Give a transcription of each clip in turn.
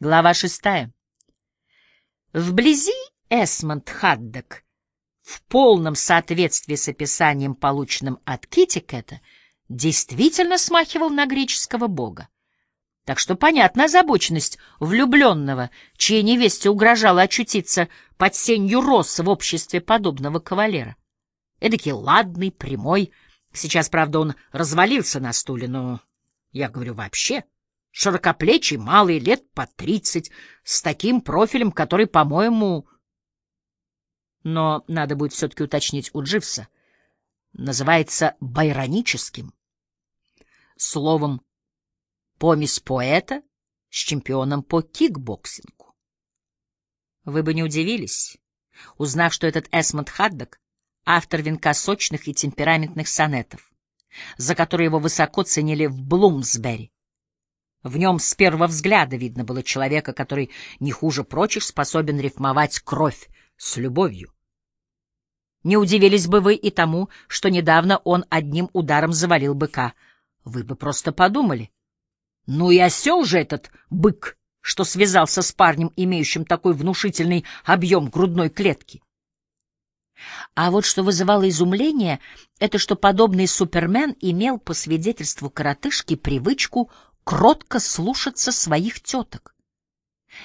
Глава шестая. Вблизи Эсмонд Хаддок, в полном соответствии с описанием, полученным от Китикета, действительно смахивал на греческого бога. Так что понятна озабоченность влюбленного, чьей невесте угрожало очутиться под сенью роз в обществе подобного кавалера. Эдакий ладный, прямой. Сейчас, правда, он развалился на стуле, но я говорю вообще — широкоплечий, малый, лет по тридцать, с таким профилем, который, по-моему... Но надо будет все-таки уточнить у Дживса. Называется байроническим. Словом, помесь поэта с чемпионом по кикбоксингу. Вы бы не удивились, узнав, что этот Эсмонд Хаддок — автор венка сочных и темпераментных сонетов, за которые его высоко ценили в Блумсбери. В нем с первого взгляда видно было человека, который не хуже прочих способен рифмовать кровь с любовью. Не удивились бы вы и тому, что недавно он одним ударом завалил быка. Вы бы просто подумали. Ну и осел же этот бык, что связался с парнем, имеющим такой внушительный объем грудной клетки. А вот что вызывало изумление, это что подобный супермен имел, по свидетельству коротышки, привычку кротко слушаться своих теток.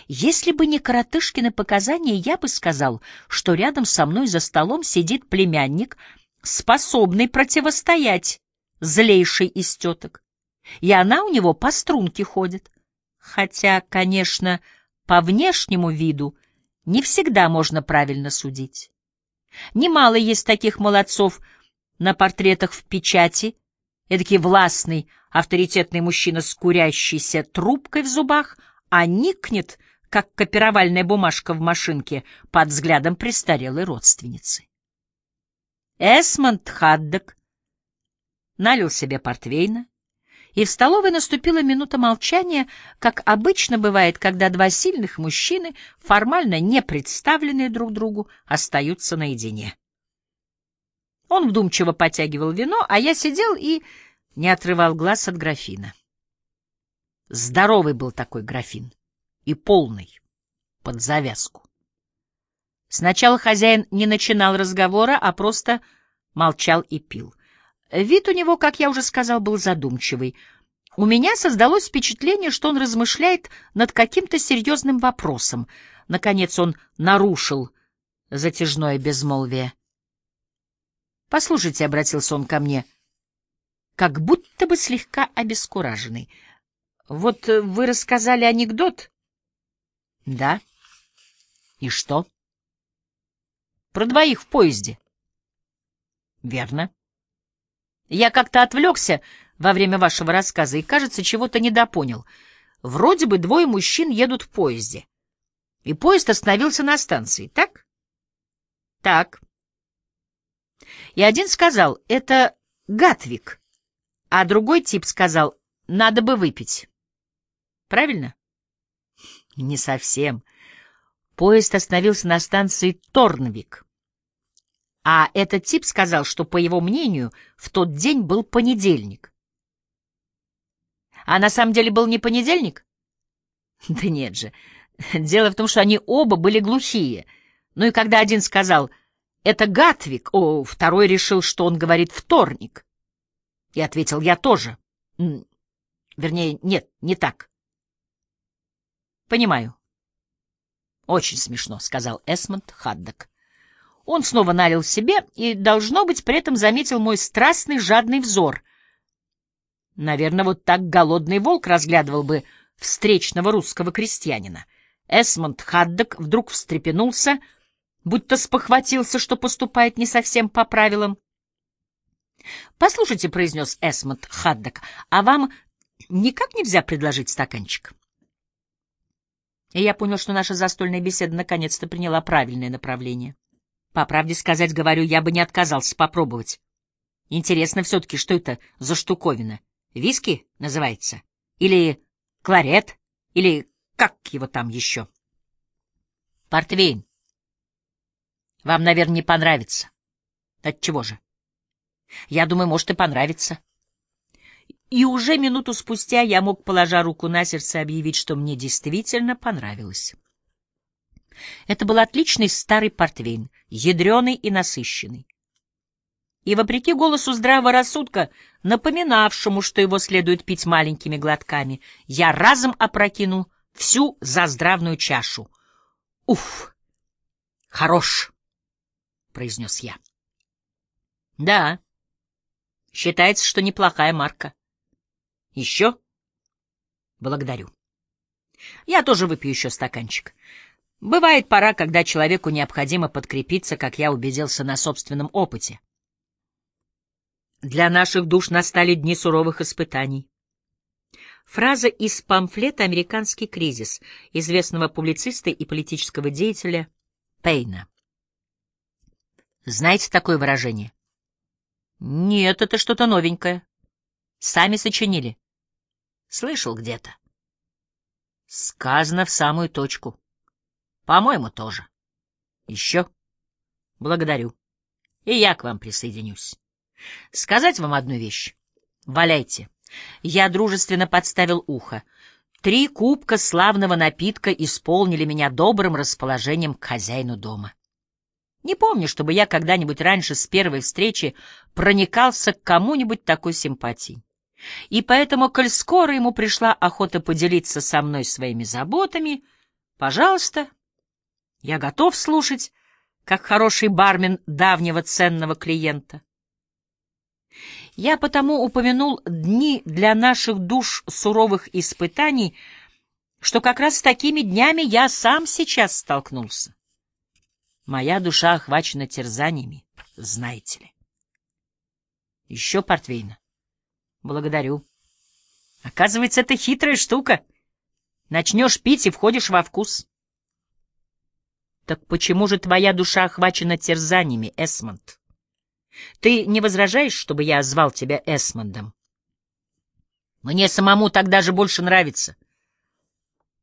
Если бы не коротышкины показания, я бы сказал, что рядом со мной за столом сидит племянник, способный противостоять злейшей из теток. И она у него по струнке ходит. Хотя, конечно, по внешнему виду не всегда можно правильно судить. Немало есть таких молодцов на портретах в печати, эдакий властный, авторитетный мужчина с курящейся трубкой в зубах, а никнет, как копировальная бумажка в машинке, под взглядом престарелой родственницы. Эсмонд Хаддок налил себе портвейна, и в столовой наступила минута молчания, как обычно бывает, когда два сильных мужчины, формально не представленные друг другу, остаются наедине. Он вдумчиво потягивал вино, а я сидел и не отрывал глаз от графина. Здоровый был такой графин и полный, под завязку. Сначала хозяин не начинал разговора, а просто молчал и пил. Вид у него, как я уже сказал, был задумчивый. У меня создалось впечатление, что он размышляет над каким-то серьезным вопросом. Наконец он нарушил затяжное безмолвие. «Послушайте», — обратился он ко мне, как будто бы слегка обескураженный. «Вот вы рассказали анекдот?» «Да». «И что?» «Про двоих в поезде». «Верно». «Я как-то отвлекся во время вашего рассказа и, кажется, чего-то недопонял. Вроде бы двое мужчин едут в поезде. И поезд остановился на станции, так?» «Так». И один сказал, это Гатвик а другой тип сказал, надо бы выпить. Правильно? Не совсем. Поезд остановился на станции Торнвик. А этот тип сказал, что, по его мнению, в тот день был понедельник. А на самом деле был не понедельник? Да нет же. Дело в том, что они оба были глухие. Ну и когда один сказал «это Гатвик», о, второй решил, что он говорит «вторник». И ответил, я тоже. Вернее, нет, не так. Понимаю. Очень смешно, сказал Эсмонд Хаддок. Он снова налил себе и, должно быть, при этом заметил мой страстный жадный взор. Наверное, вот так голодный волк разглядывал бы встречного русского крестьянина. Эсмонд Хаддок вдруг встрепенулся, будто спохватился, что поступает не совсем по правилам, — Послушайте, — произнес Эсмонд Хаддок, — а вам никак нельзя предложить стаканчик? И я понял, что наша застольная беседа наконец-то приняла правильное направление. По правде сказать, говорю, я бы не отказался попробовать. Интересно все-таки, что это за штуковина? Виски называется? Или кларет? Или как его там еще? Портвейн. Вам, наверное, не понравится. Отчего же? Я думаю, может и понравится. И уже минуту спустя я мог, положа руку на сердце, объявить, что мне действительно понравилось. Это был отличный старый портвейн, ядреный и насыщенный. И, вопреки голосу здравого рассудка, напоминавшему, что его следует пить маленькими глотками, я разом опрокинул всю заздравную чашу. «Уф! Хорош!» — произнес я. «Да, считается, что неплохая марка. Еще? Благодарю. Я тоже выпью еще стаканчик. Бывает пора, когда человеку необходимо подкрепиться, как я убедился на собственном опыте. Для наших душ настали дни суровых испытаний. Фраза из памфлета «Американский кризис» известного публициста и политического деятеля Пейна. Знаете такое выражение? Нет, это что-то новенькое. Сами сочинили. Слышал где-то. Сказано в самую точку. По-моему, тоже. Еще? Благодарю. И я к вам присоединюсь. Сказать вам одну вещь? Валяйте. Я дружественно подставил ухо. Три кубка славного напитка исполнили меня добрым расположением к хозяину дома. Не помню, чтобы я когда-нибудь раньше с первой встречи проникался к кому-нибудь такой симпатией. И поэтому, коль скоро ему пришла охота поделиться со мной своими заботами, пожалуйста, я готов слушать, как хороший бармен давнего ценного клиента. Я потому упомянул дни для наших душ суровых испытаний, что как раз с такими днями я сам сейчас столкнулся. Моя душа охвачена терзаниями, знаете ли. Еще портвейна. Благодарю. Оказывается, это хитрая штука. Начнешь пить и входишь во вкус. Так почему же твоя душа охвачена терзаниями, Эсмонд? Ты не возражаешь, чтобы я звал тебя Эсмондом? Мне самому так даже больше нравится.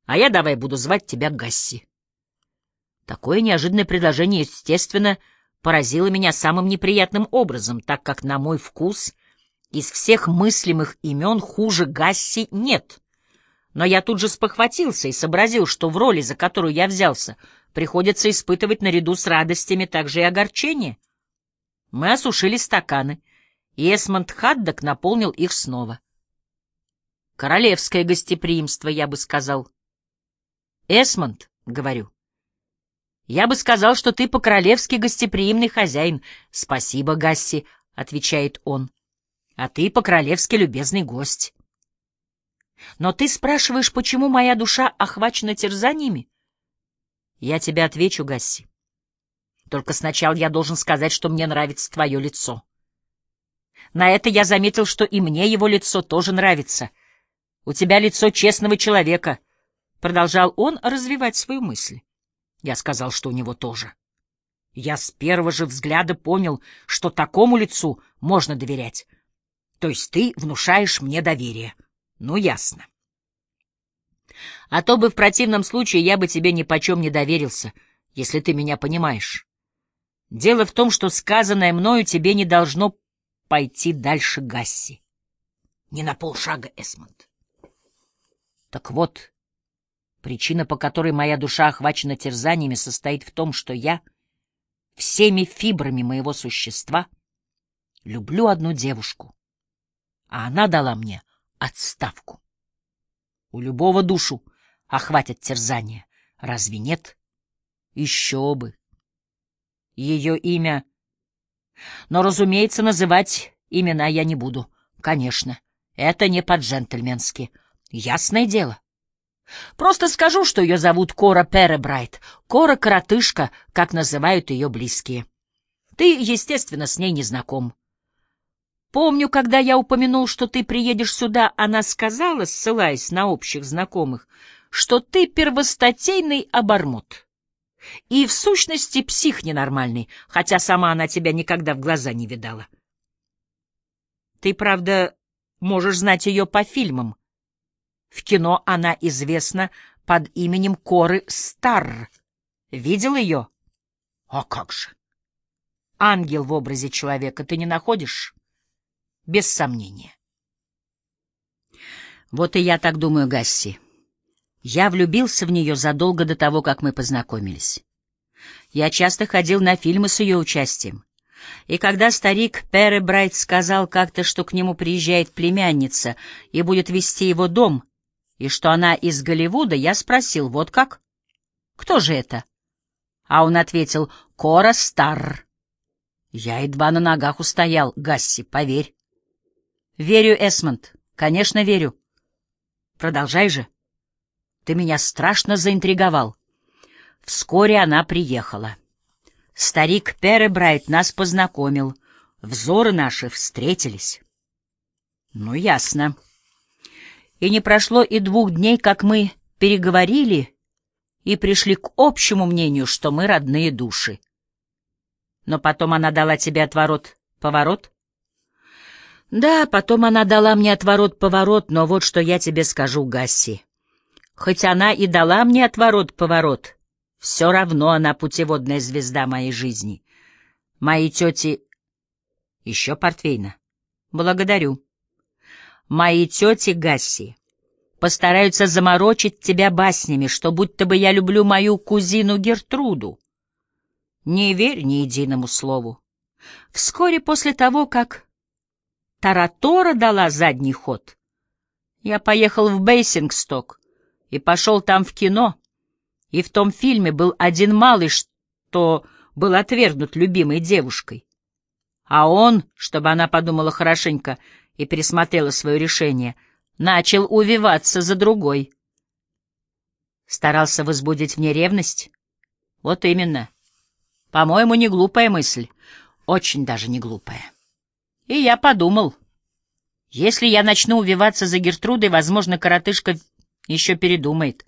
А я давай буду звать тебя Гасси. Такое неожиданное предложение, естественно, поразило меня самым неприятным образом, так как, на мой вкус, из всех мыслимых имен хуже Гасси нет. Но я тут же спохватился и сообразил, что в роли, за которую я взялся — приходится испытывать наряду с радостями также и огорчение. Мы осушили стаканы, и Эсмонд Хаддок наполнил их снова. Королевское гостеприимство, я бы сказал. Эсмонд, говорю, я бы сказал, что ты по-королевски гостеприимный хозяин. Спасибо, Гасси, отвечает он. А ты по-королевски любезный гость. Но ты спрашиваешь, почему моя душа охвачена терзаниями? Я тебе отвечу, Гасси. Только сначала я должен сказать, что мне нравится твое лицо. На это я заметил, что и мне его лицо тоже нравится. У тебя лицо честного человека. Продолжал он развивать свою мысль. Я сказал, что у него тоже. Я с первого же взгляда понял, что такому лицу можно доверять. То есть ты внушаешь мне доверие. Ну, ясно. А то бы в противном случае я бы тебе ни почем не доверился, если ты меня понимаешь. Дело в том, что сказанное мною тебе не должно пойти дальше Гасси. Не на полшага, Эсмонд. Так вот, причина, по которой моя душа охвачена терзаниями, состоит в том, что я всеми фибрами моего существа люблю одну девушку, а она дала мне отставку. У любого душу охватят терзания. Разве нет? Еще бы. Ее имя... Но, разумеется, называть имена я не буду. Конечно, это не по-джентльменски. Ясное дело. Просто скажу, что ее зовут Кора Перебрайт, Кора-коротышка, как называют ее близкие. Ты, естественно, с ней не знаком. Помню, когда я упомянул, что ты приедешь сюда, она сказала, ссылаясь на общих знакомых, что ты первостатейный обормот. И в сущности псих ненормальный, хотя сама она тебя никогда в глаза не видала. Ты, правда, можешь знать ее по фильмам. В кино она известна под именем Коры Старр. Видел ее? А как же! Ангел в образе человека ты не находишь? без сомнения. Вот и я так думаю, Гасси. Я влюбился в нее задолго до того, как мы познакомились. Я часто ходил на фильмы с ее участием. И когда старик Пере Брайт сказал как-то, что к нему приезжает племянница и будет вести его дом, и что она из Голливуда, я спросил, вот как? Кто же это? А он ответил, Кора Стар. Я едва на ногах устоял, Гасси, поверь. Верю, Эсмонд, конечно, верю. Продолжай же. Ты меня страшно заинтриговал. Вскоре она приехала. Старик Перебрайт нас познакомил. Взоры наши встретились. Ну, ясно. И не прошло и двух дней, как мы переговорили и пришли к общему мнению, что мы родные души. Но потом она дала тебе отворот-поворот? Да, потом она дала мне отворот-поворот, но вот что я тебе скажу, Гасси. Хоть она и дала мне отворот-поворот, все равно она путеводная звезда моей жизни. Мои тети... Еще портвейна. Благодарю. Мои тети Гасси постараются заморочить тебя баснями, что будто бы я люблю мою кузину Гертруду. Не верь ни единому слову. Вскоре после того, как Таратора дала задний ход, я поехал в Бейсингсток и пошел там в кино, и в том фильме был один малый, что был отвергнут любимой девушкой. А он, чтобы она подумала хорошенько и пересмотрела свое решение, начал увиваться за другой. Старался возбудить в ней ревность? Вот именно. По-моему, не глупая мысль. Очень даже не глупая. И я подумал, если я начну увиваться за Гертрудой, возможно, коротышка еще передумает.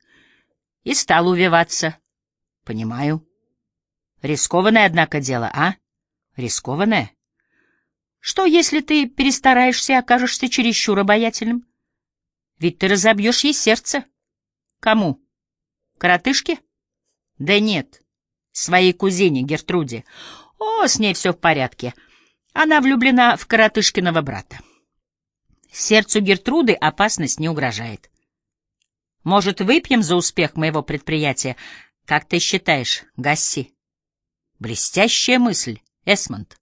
И стал увиваться. Понимаю. Рискованное, однако, дело, а? Рискованное? Что, если ты перестараешься и окажешься чересчур обаятельным? Ведь ты разобьешь ей сердце. Кому? Коротышке? Да нет, своей кузине Гертруде. О, с ней все в порядке. Она влюблена в коротышкиного брата. Сердцу Гертруды опасность не угрожает. Может, выпьем за успех моего предприятия? Как ты считаешь, Гасси? Блестящая мысль, Эсмонд.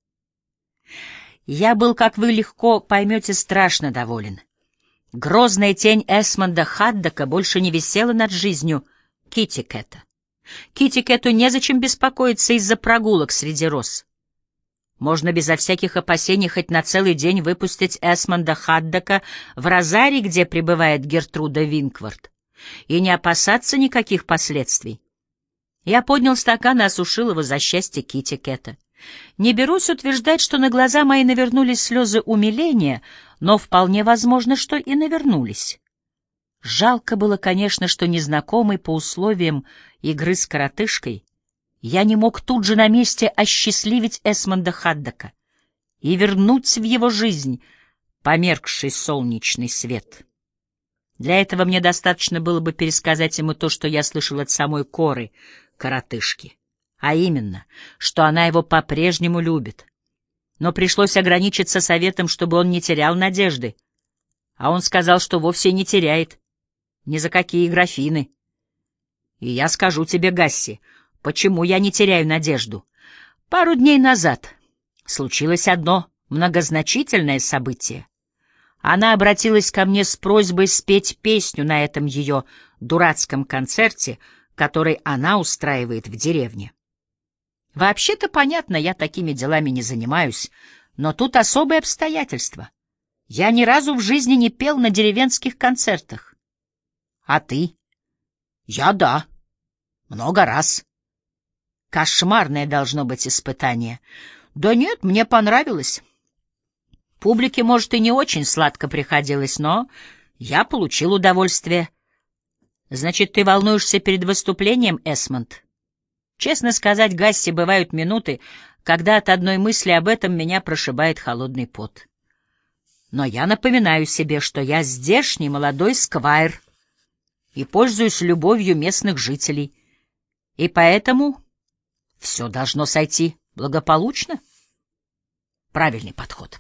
Я был, как вы легко поймете, страшно доволен. Грозная тень Эсмонда Хаддака больше не висела над жизнью Кити Кэта. Кити Кэту незачем беспокоиться из-за прогулок среди роз. Можно безо всяких опасений хоть на целый день выпустить Эсмонда Хаддака в Розаре, где пребывает Гертруда Винквард и не опасаться никаких последствий. Я поднял стакан и осушил его за счастье Кити Кэта. Не берусь утверждать, что на глаза мои навернулись слезы умиления, но вполне возможно, что и навернулись. Жалко было, конечно, что незнакомый по условиям игры с коротышкой я не мог тут же на месте осчастливить Эсмонда Хаддака и вернуть в его жизнь померкший солнечный свет. Для этого мне достаточно было бы пересказать ему то, что я слышал от самой Коры, коротышки, а именно, что она его по-прежнему любит. Но пришлось ограничиться советом, чтобы он не терял надежды. А он сказал, что вовсе не теряет. Ни за какие графины. И я скажу тебе, Гасси, почему я не теряю надежду. Пару дней назад случилось одно многозначительное событие. Она обратилась ко мне с просьбой спеть песню на этом ее дурацком концерте, который она устраивает в деревне. Вообще-то, понятно, я такими делами не занимаюсь, но тут особые обстоятельства. Я ни разу в жизни не пел на деревенских концертах. А ты? Я да. Много раз. Кошмарное должно быть испытание. Да нет, мне понравилось. Публике, может, и не очень сладко приходилось, но я получил удовольствие. Значит, ты волнуешься перед выступлением, Эсмонд? Честно сказать, Гасси, бывают минуты, когда от одной мысли об этом меня прошибает холодный пот. Но я напоминаю себе, что я здешний молодой сквайр и пользуюсь любовью местных жителей, и поэтому все должно сойти благополучно. Правильный подход.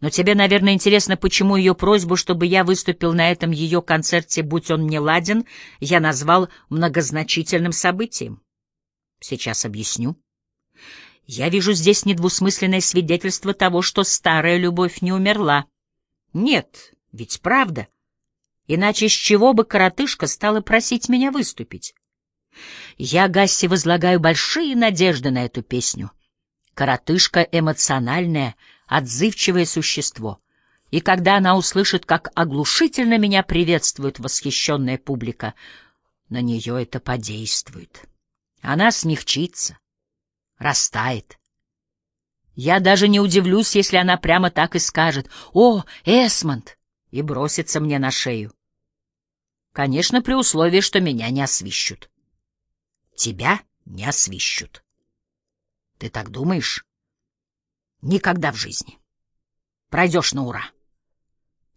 Но тебе, наверное, интересно, почему ее просьбу, чтобы я выступил на этом ее концерте, будь он не ладен, я назвал многозначительным событием. Сейчас объясню. Я вижу здесь недвусмысленное свидетельство того, что старая любовь не умерла. Нет, ведь правда. Иначе с чего бы коротышка стала просить меня выступить? Я, Гасси, возлагаю большие надежды на эту песню. Коротышка эмоциональное, отзывчивое существо. И когда она услышит, как оглушительно меня приветствует восхищенная публика, на нее это подействует. Она смягчится, растает. Я даже не удивлюсь, если она прямо так и скажет «О, Эсмонд!» и бросится мне на шею. Конечно, при условии, что меня не освищут. Тебя не освищут. Ты так думаешь? Никогда в жизни. Пройдешь на ура.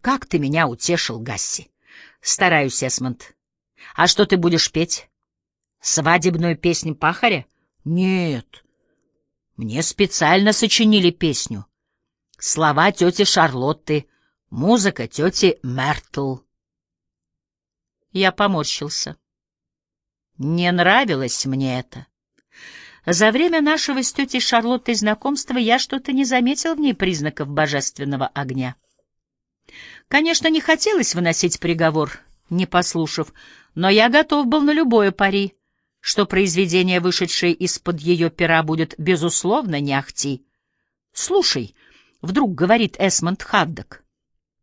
Как ты меня утешил, Гасси. Стараюсь, Эсмонд. А что ты будешь петь? Свадебную песню пахаря? Нет. Мне специально сочинили песню. Слова тети Шарлотты, музыка тети Мертл. Я поморщился. Не нравилось мне это. За время нашего с тетей Шарлоттой знакомства я что-то не заметил в ней признаков божественного огня. Конечно, не хотелось выносить приговор, не послушав, но я готов был на любое пари что произведение, вышедшее из-под ее пера, будет, безусловно, не ахти. «Слушай», — вдруг говорит Эсмонд Хаддок,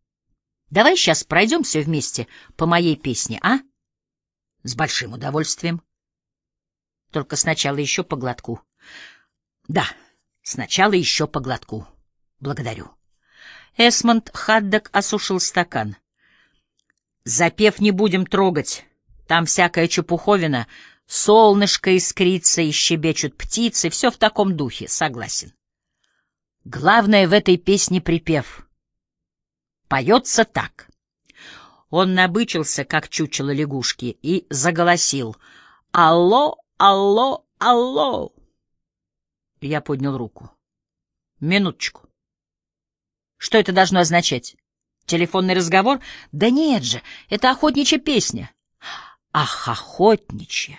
— «давай сейчас пройдемся вместе по моей песне, а?» «С большим удовольствием». «Только сначала еще по глотку». «Да, сначала еще по глотку. Благодарю». Эсмонд Хаддок осушил стакан. «Запев не будем трогать, там всякая чепуховина», Солнышко искрится и щебечут птицы, все в таком духе, согласен. Главное в этой песне припев. Поется так. Он набычился, как чучело лягушки, и заголосил «Алло, алло, алло!» Я поднял руку. «Минуточку. Что это должно означать? Телефонный разговор? Да нет же, это охотничья песня». «Ах, охотничья!»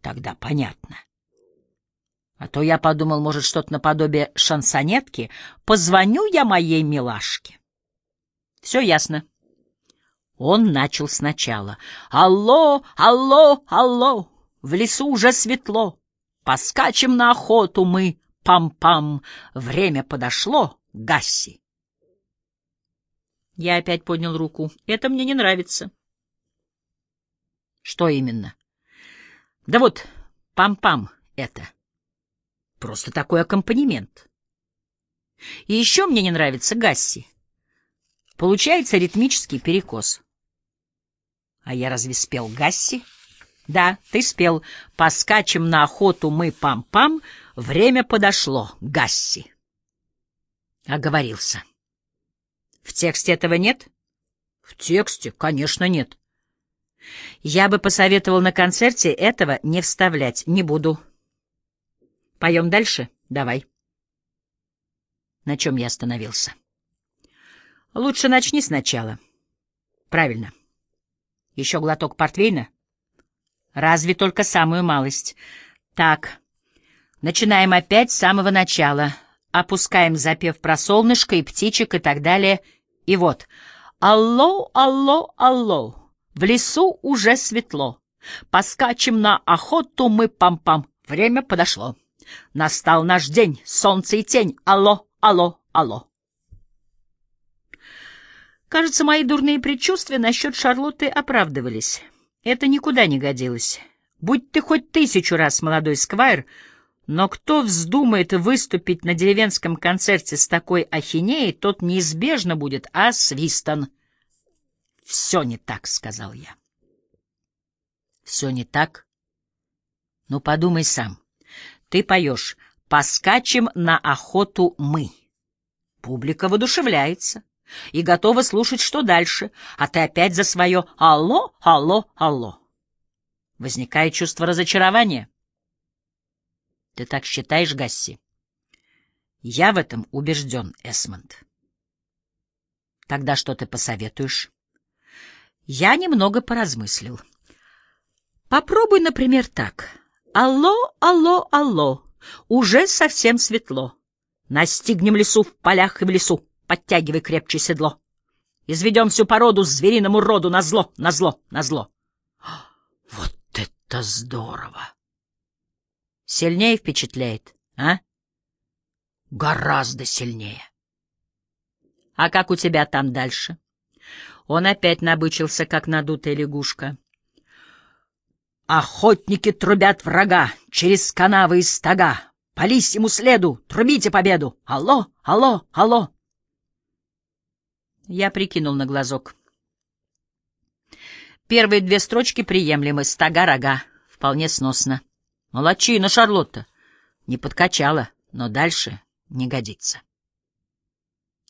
Тогда понятно. А то я подумал, может, что-то наподобие шансонетки. Позвоню я моей милашке. Все ясно. Он начал сначала. «Алло, алло, алло! В лесу уже светло. Поскачем на охоту мы, пам-пам. Время подошло, Гасси!» Я опять поднял руку. «Это мне не нравится». «Что именно?» Да вот, пам-пам это. Просто такой аккомпанемент. И еще мне не нравится Гасси. Получается ритмический перекос. А я разве спел Гасси? Да, ты спел. Поскачем на охоту мы пам-пам. Время подошло, Гасси. Оговорился. В тексте этого нет? В тексте, конечно, нет. Я бы посоветовал на концерте этого не вставлять. Не буду. Поем дальше? Давай. На чем я остановился? Лучше начни сначала. Правильно. Еще глоток портвейна? Разве только самую малость. Так, начинаем опять с самого начала. Опускаем запев про солнышко и птичек и так далее. И вот. Алло, алло, алло. В лесу уже светло. Поскачем на охоту мы пам-пам. Время подошло. Настал наш день, солнце и тень. Алло, алло, алло. Кажется, мои дурные предчувствия насчет Шарлотты оправдывались. Это никуда не годилось. Будь ты хоть тысячу раз молодой сквайр, но кто вздумает выступить на деревенском концерте с такой ахинеей, тот неизбежно будет освистан. «Все не так», — сказал я. «Все не так? Ну, подумай сам. Ты поешь «Поскачем на охоту мы». Публика воодушевляется и готова слушать, что дальше, а ты опять за свое «Алло, алло, алло». Возникает чувство разочарования. Ты так считаешь, Гасси? Я в этом убежден, Эсмонд. Тогда что ты посоветуешь? Я немного поразмыслил. Попробуй, например, так. Алло, алло, алло, уже совсем светло. Настигнем лесу в полях и в лесу, подтягивай крепче седло. Изведем всю породу звериному роду на зло, на зло, на зло. Вот это здорово! Сильнее впечатляет, а? Гораздо сильнее. А как у тебя там дальше? Он опять набычился, как надутая лягушка. Охотники трубят врага через канавы и стога. По лисьему следу трубите победу. Алло, алло, алло. Я прикинул на глазок. Первые две строчки приемлемы. Стога-рога. Вполне сносно. Молодчина, Шарлотта. Не подкачала, но дальше не годится.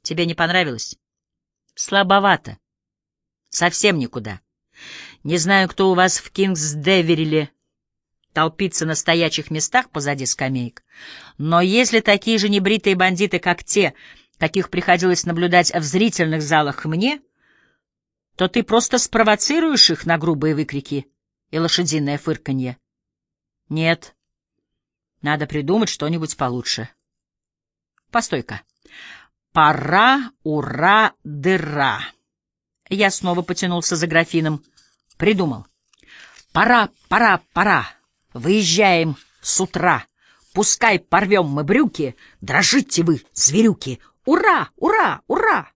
Тебе не понравилось? Слабовато. Совсем никуда. Не знаю, кто у вас в Кингсдевериле толпится на стоячих местах позади скамеек, но если такие же небритые бандиты, как те, каких приходилось наблюдать в зрительных залах мне, то ты просто спровоцируешь их на грубые выкрики и лошадиное фырканье. Нет, надо придумать что-нибудь получше. Постой-ка. Пора, ура, дыра. Я снова потянулся за графином. Придумал. Пора, пора, пора. Выезжаем с утра. Пускай порвем мы брюки, дрожите вы, зверюки. Ура, ура, ура!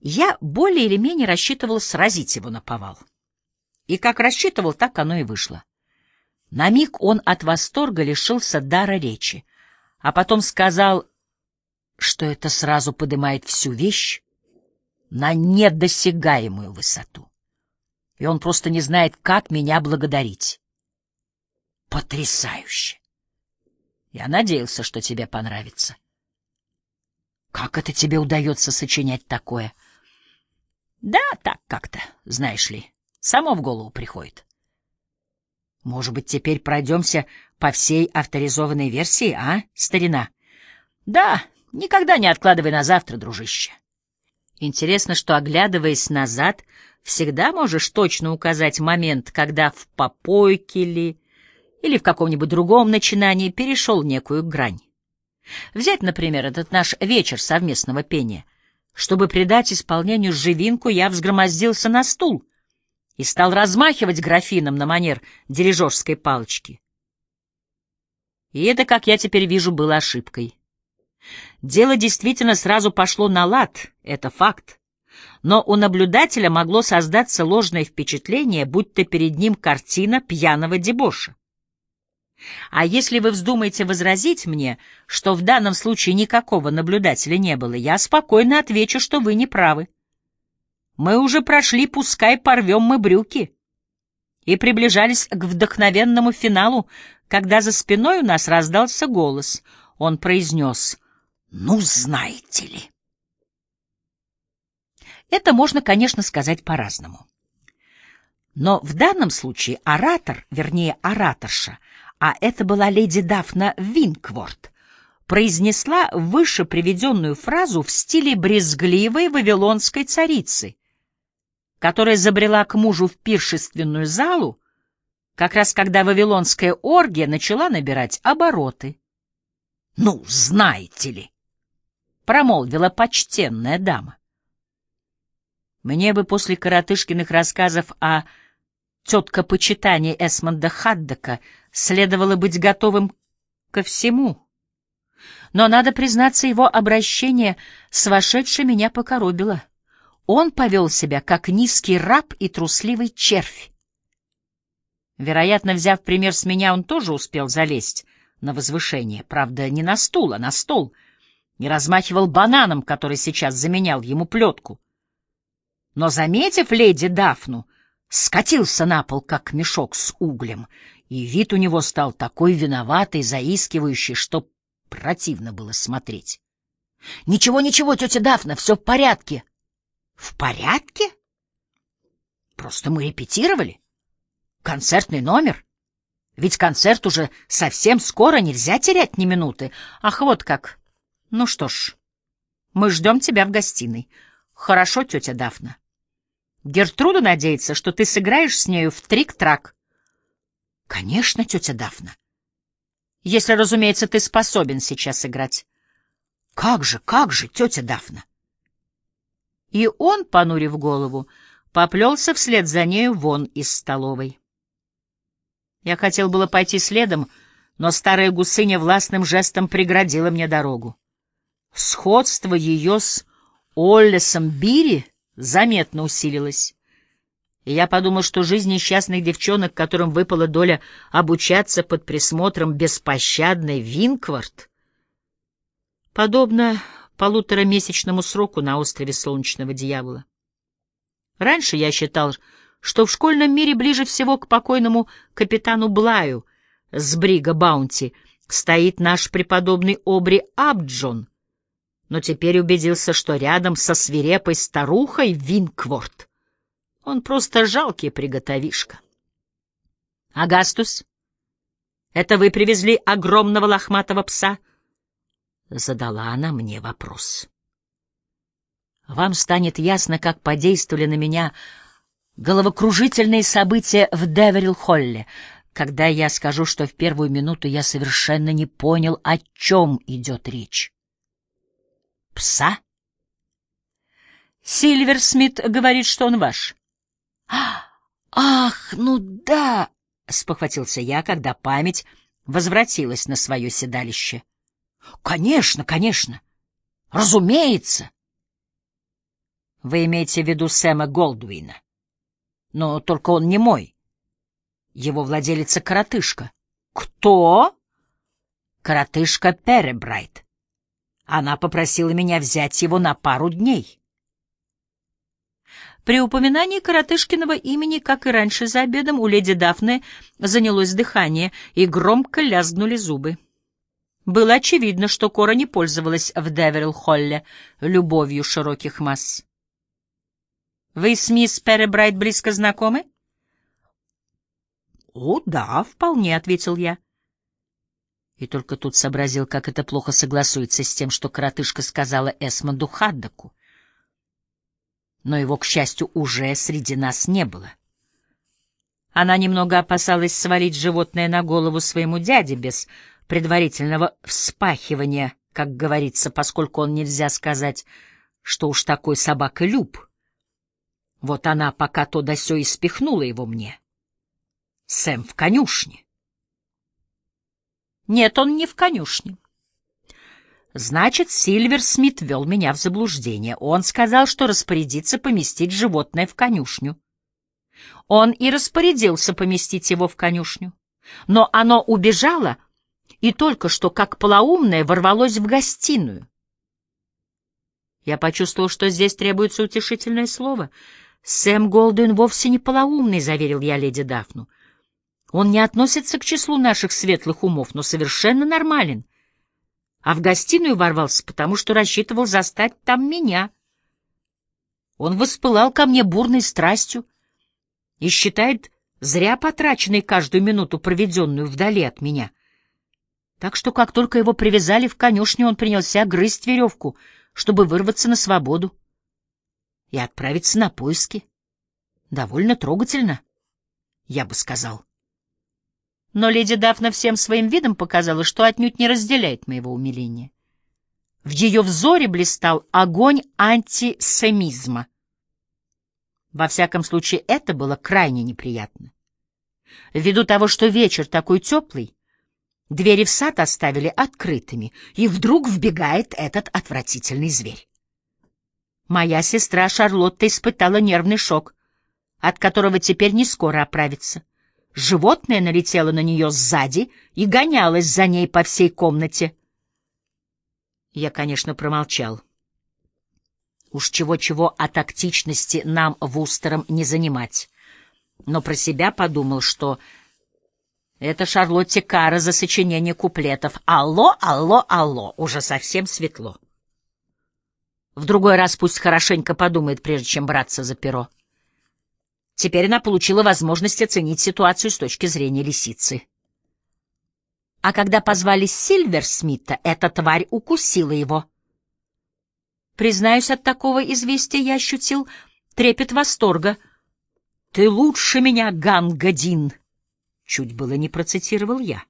Я более или менее рассчитывал сразить его на повал. И как рассчитывал, так оно и вышло. На миг он от восторга лишился дара речи, а потом сказал, что это сразу поднимает всю вещь на недосягаемую высоту. И он просто не знает, как меня благодарить. Потрясающе! Я надеялся, что тебе понравится. Как это тебе удается сочинять такое? Да, так как-то, знаешь ли, само в голову приходит. Может быть, теперь пройдемся по всей авторизованной версии, а, старина? Да, никогда не откладывай на завтра, дружище. Интересно, что, оглядываясь назад, всегда можешь точно указать момент, когда в попойке ли или в каком-нибудь другом начинании перешел некую грань. Взять, например, этот наш вечер совместного пения. Чтобы придать исполнению живинку, я взгромоздился на стул и стал размахивать графином на манер дирижерской палочки. И это, как я теперь вижу, было ошибкой. Дело действительно сразу пошло на лад, это факт. Но у наблюдателя могло создаться ложное впечатление, будто перед ним картина пьяного дебоша. А если вы вздумаете возразить мне, что в данном случае никакого наблюдателя не было, я спокойно отвечу, что вы не правы. Мы уже прошли «Пускай порвем мы брюки» и приближались к вдохновенному финалу, когда за спиной у нас раздался голос. Он произнес «Ну, знаете ли». Это можно, конечно, сказать по-разному. Но в данном случае оратор, вернее, ораторша, а это была леди Дафна Винкворт, произнесла выше приведенную фразу в стиле брезгливой вавилонской царицы, которая забрела к мужу в пиршественную залу, как раз когда вавилонская оргия начала набирать обороты. — Ну, знаете ли, — промолвила почтенная дама. Мне бы после коротышкиных рассказов о тетка-почитании Эсмонда Хаддека следовало быть готовым ко всему. Но, надо признаться, его обращение с вошедшей меня покоробило. Он повел себя, как низкий раб и трусливый червь. Вероятно, взяв пример с меня, он тоже успел залезть на возвышение, правда, не на стул, а на стол, и размахивал бананом, который сейчас заменял ему плетку. Но, заметив леди Дафну, скатился на пол, как мешок с углем, и вид у него стал такой виноватый, заискивающий, что противно было смотреть. — Ничего, ничего, тетя Дафна, все в порядке. — В порядке? Просто мы репетировали. Концертный номер. Ведь концерт уже совсем скоро, нельзя терять ни минуты. Ах, вот как. Ну что ж, Мы ждем тебя в гостиной. Хорошо, тетя Дафна. Гертруда надеется, что ты сыграешь с нею в трик-трак. Конечно, тетя Дафна. Если, разумеется, ты способен сейчас играть. Как же, как же, тетя Дафна. И он, понурив голову, поплелся вслед за нею вон из столовой. Я хотел было пойти следом, но старая гусыня властным жестом преградила мне дорогу. Сходство ее с Оллесом Бири заметно усилилось. И я подумал, что жизнь несчастных девчонок, которым выпала доля обучаться под присмотром беспощадной Винквард, подобно полуторамесячному сроку на острове Солнечного Дьявола. Раньше я считал, что в школьном мире ближе всего к покойному капитану Блаю с Брига Баунти стоит наш преподобный Обри Абджон — но теперь убедился, что рядом со свирепой старухой Винкворт он просто жалкий приготовишка. «Агастус, это вы привезли огромного лохматого пса?» Задала она мне вопрос. «Вам станет ясно, как подействовали на меня головокружительные события в Деверилл-Холле, когда я скажу, что в первую минуту я совершенно не понял, о чем идет речь. Пса? Сильверсмит говорит, что он ваш. Ах, ну да, спохватился я, когда память возвратилась на свое седалище. Конечно, конечно. Разумеется. Вы имеете в виду Сэма Голдуина. Но только он не мой. Его владелица коротышка. Кто? Коротышка Перебрайт. Она попросила меня взять его на пару дней. При упоминании Коротышкиного имени, как и раньше за обедом, у леди Дафны занялось дыхание, и громко лязгнули зубы. Было очевидно, что Кора не пользовалась в Деверилл-Холле любовью широких масс. «Вы с мисс Перебрайт близко знакомы?» «О, да, вполне», — ответил я. И только тут сообразил, как это плохо согласуется с тем, что коротышка сказала Эсмонду Хаддаку. Но его, к счастью, уже среди нас не было. Она немного опасалась свалить животное на голову своему дяде без предварительного вспахивания, как говорится, поскольку он нельзя сказать, что уж такой собака люб. Вот она пока то да сё и спихнула его мне. Сэм в конюшне. Нет, он не в конюшне. Значит, Сильвер Смит вел меня в заблуждение. Он сказал, что распорядится поместить животное в конюшню. Он и распорядился поместить его в конюшню. Но оно убежало и только что, как полоумное, ворвалось в гостиную. Я почувствовал, что здесь требуется утешительное слово. «Сэм Голдуин вовсе не полоумный», — заверил я леди Дафну. Он не относится к числу наших светлых умов, но совершенно норmalен. А в гостиную ворвался, потому что рассчитывал застать там меня. Он воспылал ко мне бурной страстью и считает зря потраченной каждую минуту, проведенную вдали от меня. Так что, как только его привязали в конюшню, он принялся грызть веревку, чтобы вырваться на свободу и отправиться на поиски. Довольно трогательно, я бы сказал. Но леди Дафна всем своим видом показала, что отнюдь не разделяет моего умиления. В ее взоре блистал огонь антисемизма. Во всяком случае, это было крайне неприятно. Ввиду того, что вечер такой теплый, двери в сад оставили открытыми, и вдруг вбегает этот отвратительный зверь. Моя сестра Шарлотта испытала нервный шок, от которого теперь не скоро оправится. Животное налетело на нее сзади и гонялось за ней по всей комнате. Я, конечно, промолчал. Уж чего-чего о тактичности нам Вустером не занимать. Но про себя подумал, что это Шарлотте Кара за сочинение куплетов. Алло, алло, алло, уже совсем светло. В другой раз пусть хорошенько подумает, прежде чем браться за перо. Теперь она получила возможность оценить ситуацию с точки зрения лисицы. А когда позвали Сильверсмита, эта тварь укусила его. Признаюсь, от такого известия я ощутил трепет восторга. «Ты лучше меня, Гангадин!» Чуть было не процитировал я.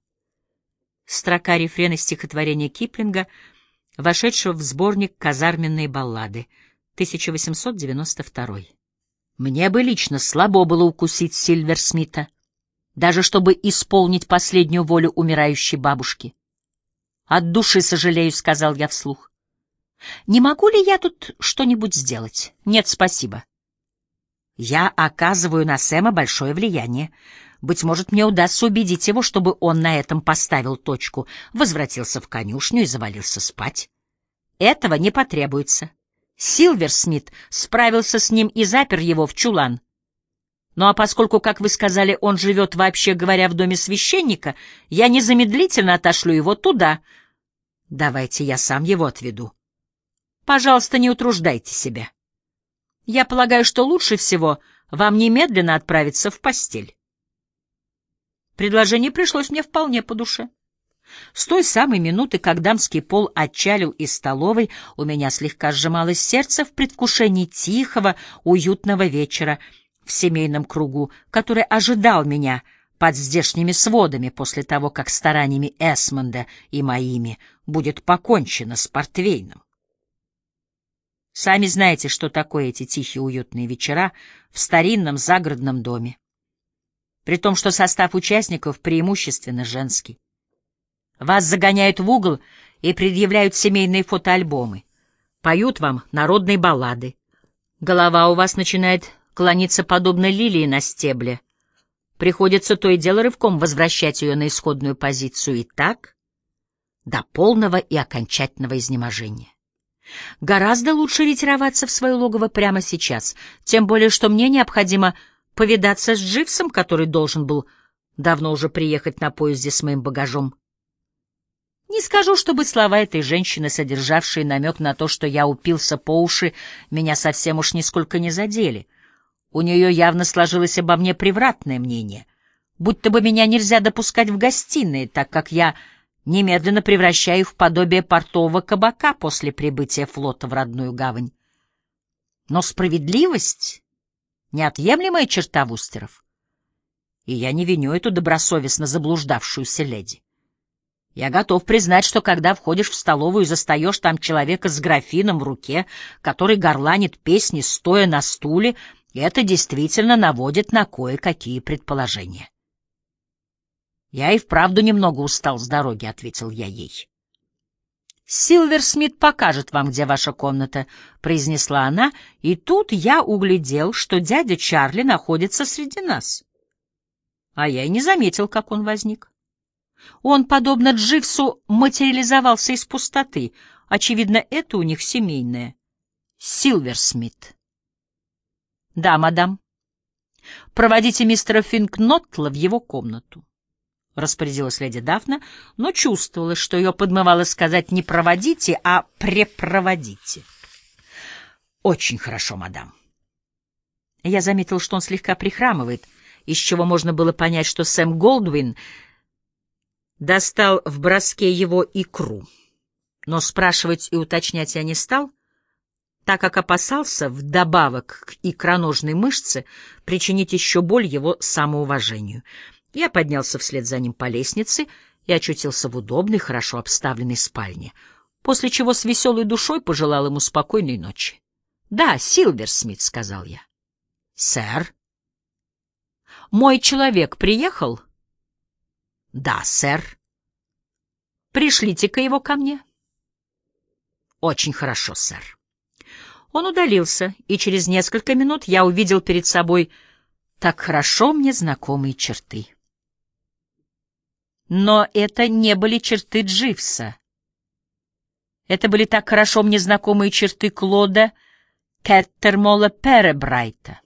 Строка рефрена стихотворения Киплинга, вошедшего в сборник «Казарменные баллады», 1892. Мне бы лично слабо было укусить Сильвер Смита, даже чтобы исполнить последнюю волю умирающей бабушки. От души сожалею, — сказал я вслух. Не могу ли я тут что-нибудь сделать? Нет, спасибо. Я оказываю на Сэма большое влияние. Быть может, мне удастся убедить его, чтобы он на этом поставил точку, возвратился в конюшню и завалился спать. Этого не потребуется. Силверсмит справился с ним и запер его в чулан. Ну а поскольку, как вы сказали, он живет, вообще говоря, в доме священника, я незамедлительно отошлю его туда. Давайте я сам его отведу. Пожалуйста, не утруждайте себя. Я полагаю, что лучше всего вам немедленно отправиться в постель. Предложение пришлось мне вполне по душе. С той самой минуты, как дамский пол отчалил из столовой, у меня слегка сжималось сердце в предвкушении тихого, уютного вечера в семейном кругу, который ожидал меня под здешними сводами после того, как стараниями Эсмонда и моими будет покончено с портвейном. Сами знаете, что такое эти тихие уютные вечера в старинном загородном доме. При том, что состав участников преимущественно женский. Вас загоняют в угол и предъявляют семейные фотоальбомы. Поют вам народные баллады. Голова у вас начинает клониться подобно лилии на стебле. Приходится то и дело рывком возвращать ее на исходную позицию. И так до полного и окончательного изнеможения. Гораздо лучше ретироваться в свое логово прямо сейчас, тем более что мне необходимо повидаться с Дживсом, который должен был давно уже приехать на поезде с моим багажом. Не скажу, чтобы слова этой женщины, содержавшие намек на то, что я упился по уши, меня совсем уж нисколько не задели. У нее явно сложилось обо мне превратное мнение, будто бы меня нельзя допускать в гостиные, так как я немедленно превращаю в подобие портового кабака после прибытия флота в родную гавань. Но справедливость — неотъемлемая черта Вустеров, и я не виню эту добросовестно заблуждавшуюся леди. Я готов признать, что когда входишь в столовую и застаешь там человека с графином в руке, который горланит песни, стоя на стуле, это действительно наводит на кое-какие предположения. «Я и вправду немного устал с дороги», — ответил я ей. «Силвер Смит покажет вам, где ваша комната», — произнесла она, и тут я углядел, что дядя Чарли находится среди нас. А я и не заметил, как он возник. Он, подобно Дживсу, материализовался из пустоты. Очевидно, это у них семейное. Силверсмит. Да, мадам. Проводите мистера Финкнотла в его комнату. Распорядилась леди Дафна, но чувствовала, что ее подмывало сказать не проводите, а препроводите. Очень хорошо, мадам. Я заметил, что он слегка прихрамывает, из чего можно было понять, что Сэм Голдвин — достал в броске его икру, но спрашивать и уточнять я не стал, так как опасался вдобавок к икроножной мышце причинить еще боль его самоуважению. Я поднялся вслед за ним по лестнице и очутился в удобной, хорошо обставленной спальне, после чего с веселой душой пожелал ему спокойной ночи. — Да, Силверсмит, — сказал я. — Сэр? — Мой человек приехал? — да, сэр. Пришлите-ка его ко мне. Очень хорошо, сэр. Он удалился, и через несколько минут я увидел перед собой так хорошо мне знакомые черты. Но это не были черты Дживса. Это были так хорошо мне знакомые черты Клода Кеттермола Перебрайта.